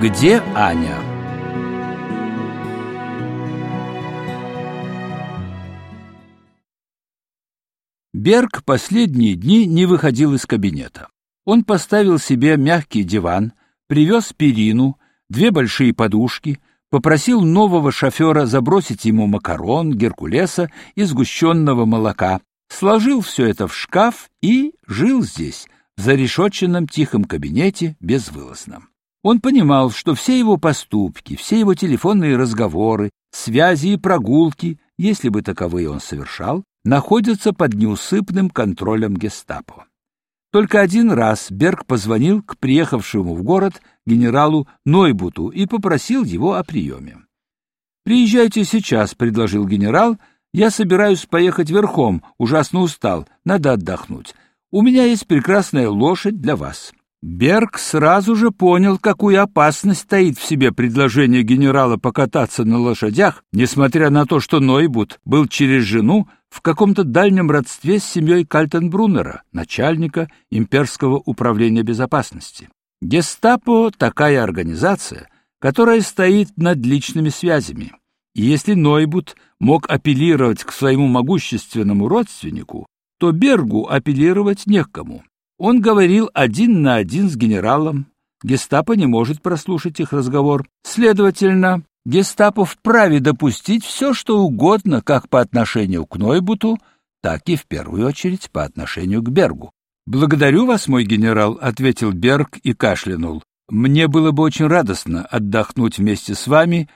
Где Аня? Берг последние дни не выходил из кабинета. Он поставил себе мягкий диван, привез перину, две большие подушки, попросил нового шофера забросить ему макарон, геркулеса и сгущенного молока, сложил все это в шкаф и жил здесь, в зарешетченном тихом кабинете, безвылазно. Он понимал, что все его поступки, все его телефонные разговоры, связи и прогулки, если бы таковые он совершал, находятся под неусыпным контролем гестапо. Только один раз Берг позвонил к приехавшему в город генералу Нойбуту и попросил его о приеме. «Приезжайте сейчас», — предложил генерал, — «я собираюсь поехать верхом, ужасно устал, надо отдохнуть. У меня есть прекрасная лошадь для вас». Берг сразу же понял, какую опасность таит в себе предложение генерала покататься на лошадях, несмотря на то, что Нойбут был через жену в каком-то дальнем родстве с семьей Кальтенбруннера, начальника имперского управления безопасности. Гестапо — такая организация, которая стоит над личными связями. И если Нойбут мог апеллировать к своему могущественному родственнику, то Бергу апеллировать не к кому. Он говорил один на один с генералом. Гестапо не может прослушать их разговор. Следовательно, гестапо вправе допустить все, что угодно, как по отношению к Нойбуту, так и в первую очередь по отношению к Бергу. «Благодарю вас, мой генерал», — ответил Берг и кашлянул. «Мне было бы очень радостно отдохнуть вместе с вами.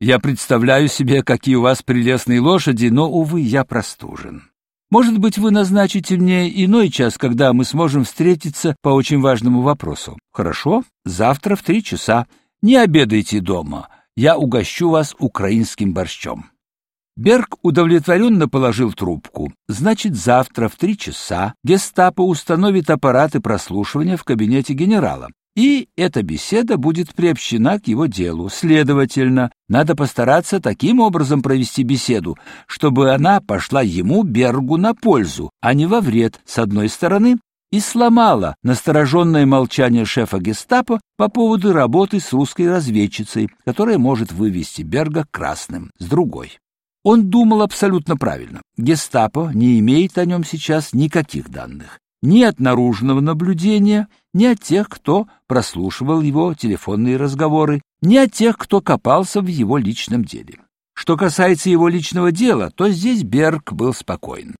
Я представляю себе, какие у вас прелестные лошади, но, увы, я простужен». Может быть, вы назначите мне иной час, когда мы сможем встретиться по очень важному вопросу. Хорошо? Завтра в три часа. Не обедайте дома. Я угощу вас украинским борщом. Берг удовлетворенно положил трубку. Значит, завтра в три часа гестапо установит аппараты прослушивания в кабинете генерала и эта беседа будет приобщена к его делу. Следовательно, надо постараться таким образом провести беседу, чтобы она пошла ему, Бергу, на пользу, а не во вред, с одной стороны, и сломала настороженное молчание шефа гестапо по поводу работы с русской разведчицей, которая может вывести Берга красным, с другой. Он думал абсолютно правильно. Гестапо не имеет о нем сейчас никаких данных ни от наружного наблюдения, ни от тех, кто прослушивал его телефонные разговоры, ни от тех, кто копался в его личном деле. Что касается его личного дела, то здесь Берг был спокоен.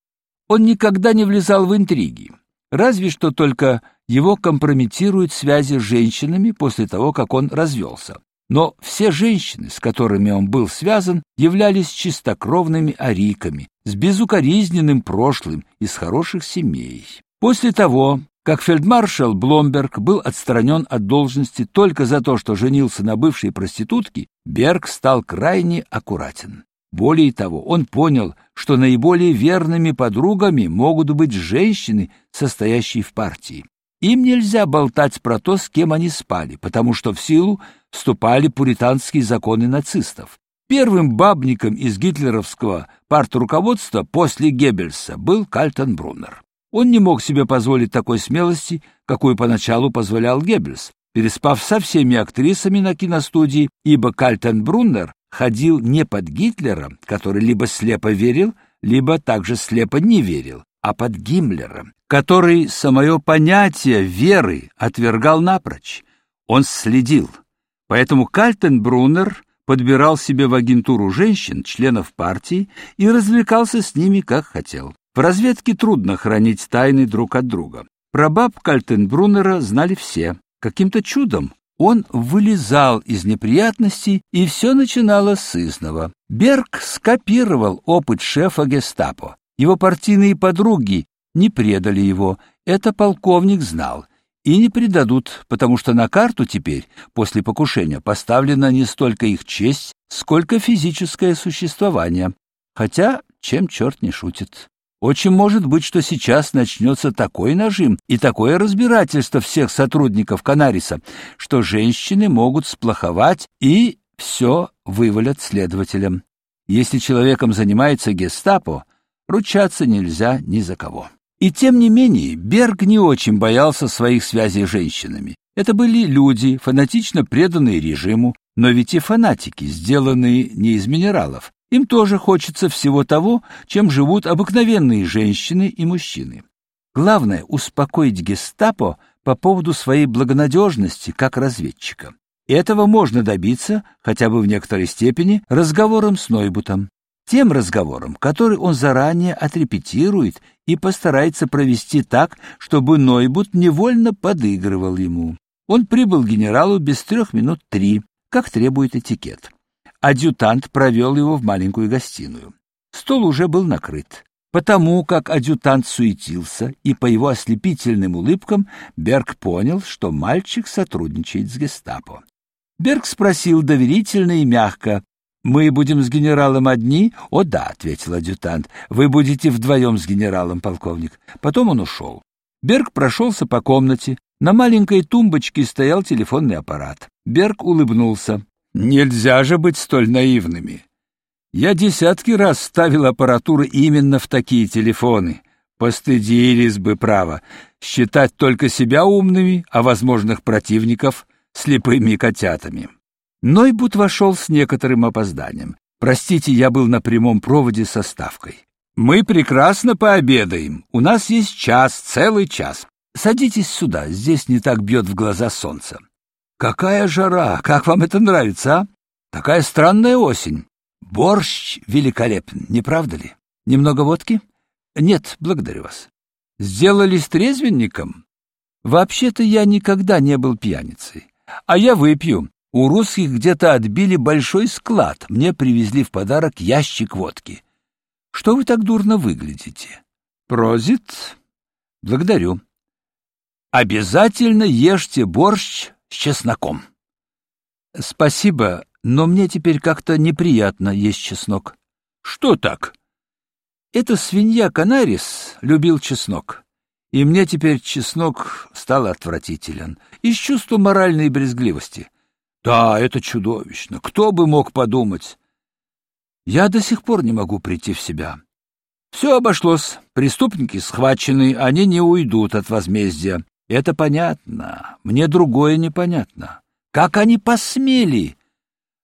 Он никогда не влезал в интриги, разве что только его компрометируют связи с женщинами после того, как он развелся. Но все женщины, с которыми он был связан, являлись чистокровными ариками, с безукоризненным прошлым из хороших семей. После того, как фельдмаршал Бломберг был отстранен от должности только за то, что женился на бывшей проститутке, Берг стал крайне аккуратен. Более того, он понял, что наиболее верными подругами могут быть женщины, состоящие в партии. Им нельзя болтать про то, с кем они спали, потому что в силу вступали пуританские законы нацистов. Первым бабником из гитлеровского партруководства после Геббельса был Кальтенбруннер. Он не мог себе позволить такой смелости, какую поначалу позволял Геббельс, переспав со всеми актрисами на киностудии, ибо Кальтенбруннер ходил не под Гитлером, который либо слепо верил, либо также слепо не верил, а под Гиммлером, который самое понятие веры отвергал напрочь. Он следил. Поэтому Кальтенбруннер подбирал себе в агентуру женщин, членов партии, и развлекался с ними как хотел. В разведке трудно хранить тайны друг от друга. Про баб Кальтенбруннера знали все. Каким-то чудом он вылезал из неприятностей, и все начиналось с изного. Берг скопировал опыт шефа гестапо. Его партийные подруги не предали его, это полковник знал. И не предадут, потому что на карту теперь, после покушения, поставлена не столько их честь, сколько физическое существование. Хотя, чем черт не шутит. Очень может быть, что сейчас начнется такой нажим и такое разбирательство всех сотрудников Канариса, что женщины могут сплоховать и все вывалят следователям. Если человеком занимается гестапо, ручаться нельзя ни за кого. И тем не менее, Берг не очень боялся своих связей с женщинами. Это были люди, фанатично преданные режиму, но ведь и фанатики, сделанные не из минералов. Им тоже хочется всего того, чем живут обыкновенные женщины и мужчины. Главное — успокоить гестапо по поводу своей благонадежности как разведчика. Этого можно добиться, хотя бы в некоторой степени, разговором с Нойбутом. Тем разговором, который он заранее отрепетирует и постарается провести так, чтобы Нойбут невольно подыгрывал ему. Он прибыл генералу без трех минут три, как требует этикет. Адъютант провел его в маленькую гостиную. Стол уже был накрыт. Потому как адъютант суетился, и по его ослепительным улыбкам Берг понял, что мальчик сотрудничает с гестапо. Берг спросил доверительно и мягко, «Мы будем с генералом одни?» «О да», — ответил адъютант, «вы будете вдвоем с генералом, полковник». Потом он ушел. Берг прошелся по комнате. На маленькой тумбочке стоял телефонный аппарат. Берг улыбнулся. «Нельзя же быть столь наивными. Я десятки раз ставил аппаратуру именно в такие телефоны. Постыдились бы, право, считать только себя умными, а возможных противников — слепыми котятами». Нойбут вошел с некоторым опозданием. «Простите, я был на прямом проводе со ставкой». «Мы прекрасно пообедаем. У нас есть час, целый час. Садитесь сюда, здесь не так бьет в глаза солнце». «Какая жара! Как вам это нравится, а? Такая странная осень. Борщ великолепен, не правда ли? Немного водки? Нет, благодарю вас. Сделались трезвенником? Вообще-то я никогда не был пьяницей. А я выпью. У русских где-то отбили большой склад. Мне привезли в подарок ящик водки. Что вы так дурно выглядите? Прозит? Благодарю. Обязательно ешьте борщ с чесноком. Спасибо, но мне теперь как-то неприятно есть чеснок. Что так? Эта свинья Канарис любил чеснок. И мне теперь чеснок стал отвратителен. Из чувства моральной брезгливости. Да, это чудовищно. Кто бы мог подумать? Я до сих пор не могу прийти в себя. Все обошлось. Преступники схвачены, они не уйдут от возмездия. Это понятно. Мне другое непонятно. Как они посмели?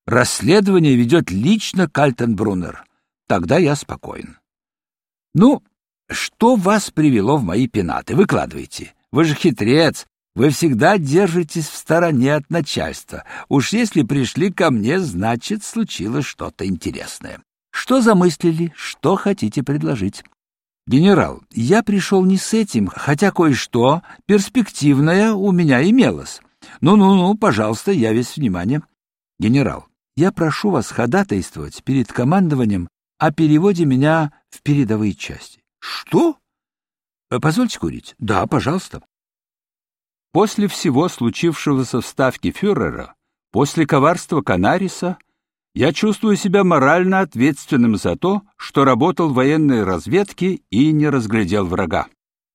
Расследование ведет лично Кальтенбруннер. Тогда я спокоен. Ну, что вас привело в мои пенаты? Выкладывайте. Вы же хитрец. Вы всегда держитесь в стороне от начальства. Уж если пришли ко мне, значит, случилось что-то интересное. Что замыслили? Что хотите предложить? Генерал, я пришел не с этим, хотя кое-что перспективное у меня имелось. Ну-ну-ну, пожалуйста, я весь внимание. Генерал, я прошу вас ходатайствовать перед командованием о переводе меня в передовые части. Что? Э, позвольте курить. Да, пожалуйста. После всего случившегося в ставке фюрера, после коварства Канариса, я чувствую себя морально ответственным за то, что работал в военной разведке и не разглядел врага.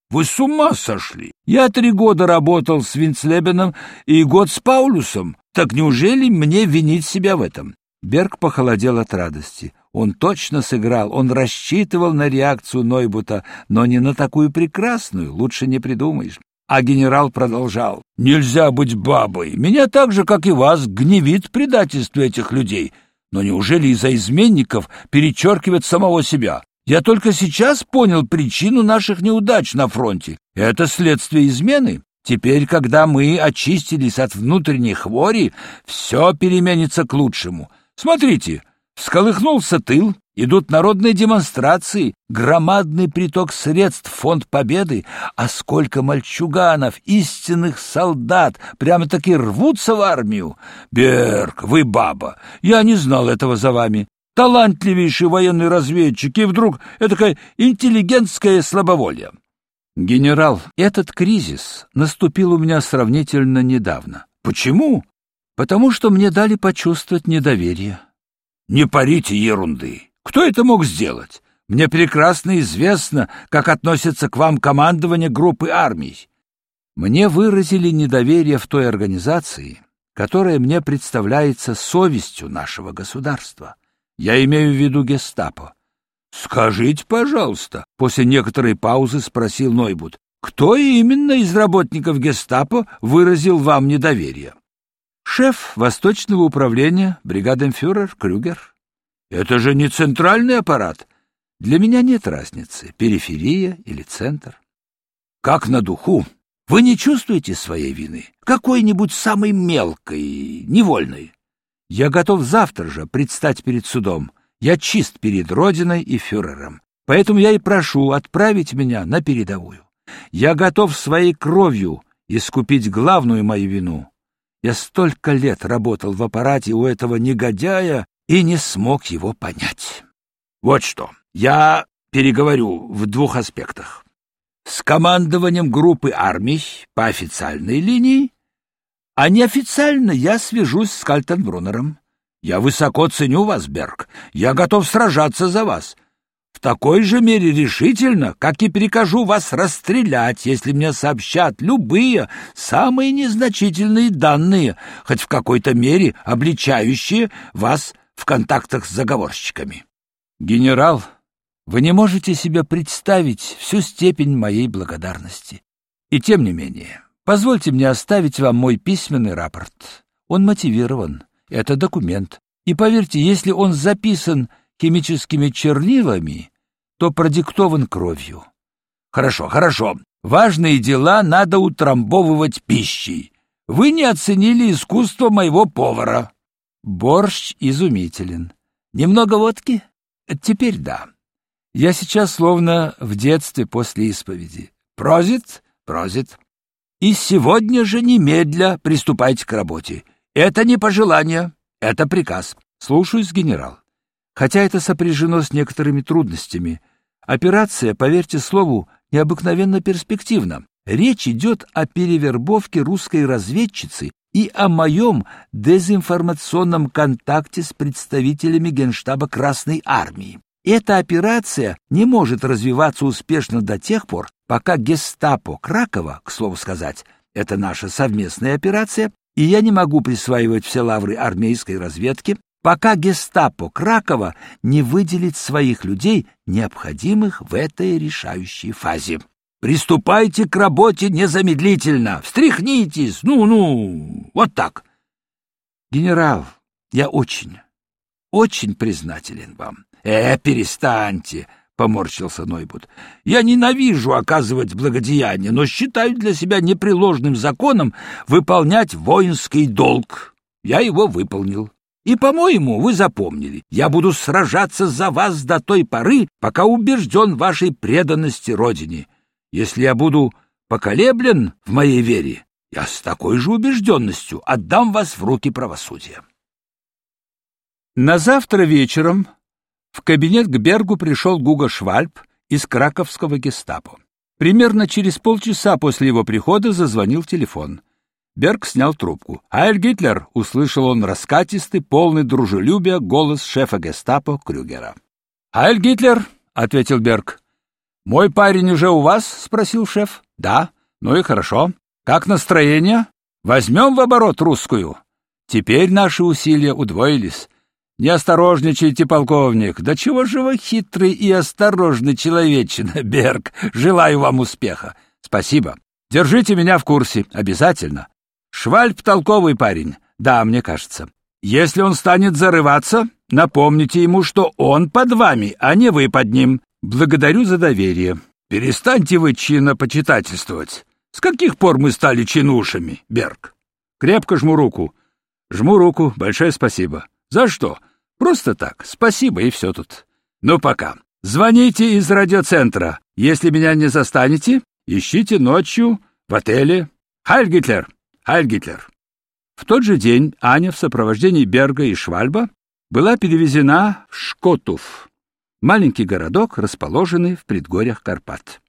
Вы с ума сошли? Я три года работал с Винцлебеном и год с Паулюсом. Так неужели мне винить себя в этом? Берг похолодел от радости. Он точно сыграл, он рассчитывал на реакцию Нойбута, но не на такую прекрасную, лучше не придумаешь. А генерал продолжал. «Нельзя быть бабой. Меня так же, как и вас, гневит предательство этих людей. Но неужели из-за изменников перечеркивать самого себя? Я только сейчас понял причину наших неудач на фронте. Это следствие измены. Теперь, когда мы очистились от внутренней хвори, все переменится к лучшему. Смотрите, всколыхнулся тыл, Идут народные демонстрации, громадный приток средств фонд победы, а сколько мальчуганов, истинных солдат, прямо-таки рвутся в армию. Берг, вы баба, я не знал этого за вами. Талантливейший военный разведчик, и вдруг этакое интеллигентское слабоволие. Генерал, этот кризис наступил у меня сравнительно недавно. Почему? Потому что мне дали почувствовать недоверие. Не парите ерунды. Кто это мог сделать? Мне прекрасно известно, как относится к вам командование группы армий. Мне выразили недоверие в той организации, которая мне представляется совестью нашего государства. Я имею в виду гестапо. Скажите, пожалуйста, после некоторой паузы спросил Нойбут. Кто именно из работников Гестапо выразил вам недоверие? Шеф Восточного управления, бригаденфюрер Крюгер. Это же не центральный аппарат. Для меня нет разницы, периферия или центр. Как на духу. Вы не чувствуете своей вины? Какой-нибудь самой мелкой, невольной? Я готов завтра же предстать перед судом. Я чист перед Родиной и фюрером. Поэтому я и прошу отправить меня на передовую. Я готов своей кровью искупить главную мою вину. Я столько лет работал в аппарате у этого негодяя и не смог его понять. Вот что, я переговорю в двух аспектах. С командованием группы армий по официальной линии, а неофициально я свяжусь с Кальтенбруннером. Я высоко ценю вас, Берг. Я готов сражаться за вас. Такой же мере решительно, как и прикажу вас расстрелять, если мне сообщат любые самые незначительные данные, хоть в какой-то мере обличающие вас в контактах с заговорщиками. Генерал, вы не можете себе представить всю степень моей благодарности. И тем не менее, позвольте мне оставить вам мой письменный рапорт. Он мотивирован это документ. И поверьте, если он записан химическими чернилами, то продиктован кровью. Хорошо, хорошо. Важные дела надо утрамбовывать пищей. Вы не оценили искусство моего повара. Борщ изумителен. Немного водки? Теперь да. Я сейчас словно в детстве после исповеди. Прозит, прозит. И сегодня же немедля приступайте к работе. Это не пожелание, это приказ. Слушаюсь, генерал. Хотя это сопряжено с некоторыми трудностями. Операция, поверьте слову, необыкновенно перспективна. Речь идет о перевербовке русской разведчицы и о моем дезинформационном контакте с представителями Генштаба Красной Армии. Эта операция не может развиваться успешно до тех пор, пока гестапо Кракова, к слову сказать, это наша совместная операция, и я не могу присваивать все лавры армейской разведки, пока гестапо Кракова не выделит своих людей, необходимых в этой решающей фазе. Приступайте к работе незамедлительно, встряхнитесь, ну-ну, вот так. Генерал, я очень, очень признателен вам. Э, перестаньте, — поморщился Нойбут. — Я ненавижу оказывать благодеяние, но считаю для себя непреложным законом выполнять воинский долг. Я его выполнил. И, по-моему, вы запомнили, я буду сражаться за вас до той поры, пока убежден вашей преданности Родине. Если я буду поколеблен в моей вере, я с такой же убежденностью отдам вас в руки правосудия. На завтра вечером в кабинет к Бергу пришел Гуга Швальб из краковского гестапо. Примерно через полчаса после его прихода зазвонил телефон. Берг снял трубку. «Айль Гитлер!» — услышал он раскатистый, полный дружелюбия голос шефа гестапо Крюгера. «Айль Гитлер!» — ответил Берг. «Мой парень уже у вас?» — спросил шеф. «Да. Ну и хорошо. Как настроение? Возьмем в оборот русскую?» Теперь наши усилия удвоились. Не осторожничайте, полковник. Да чего же вы хитрый и осторожный человечина, Берг. Желаю вам успеха. Спасибо. Держите меня в курсе, обязательно. Швальб толковый парень. Да, мне кажется. Если он станет зарываться, напомните ему, что он под вами, а не вы под ним. Благодарю за доверие. Перестаньте вы чинопочитательствовать. С каких пор мы стали чинушами, Берг? Крепко жму руку. Жму руку. Большое спасибо. За что? Просто так. Спасибо, и все тут. Ну, пока. Звоните из радиоцентра. Если меня не застанете, ищите ночью в отеле. Хайль Гитлер! Хайль Гитлер! В тот же день Аня в сопровождении Берга и Швальба была перевезена в Шкотуф, маленький городок, расположенный в предгорьях Карпат.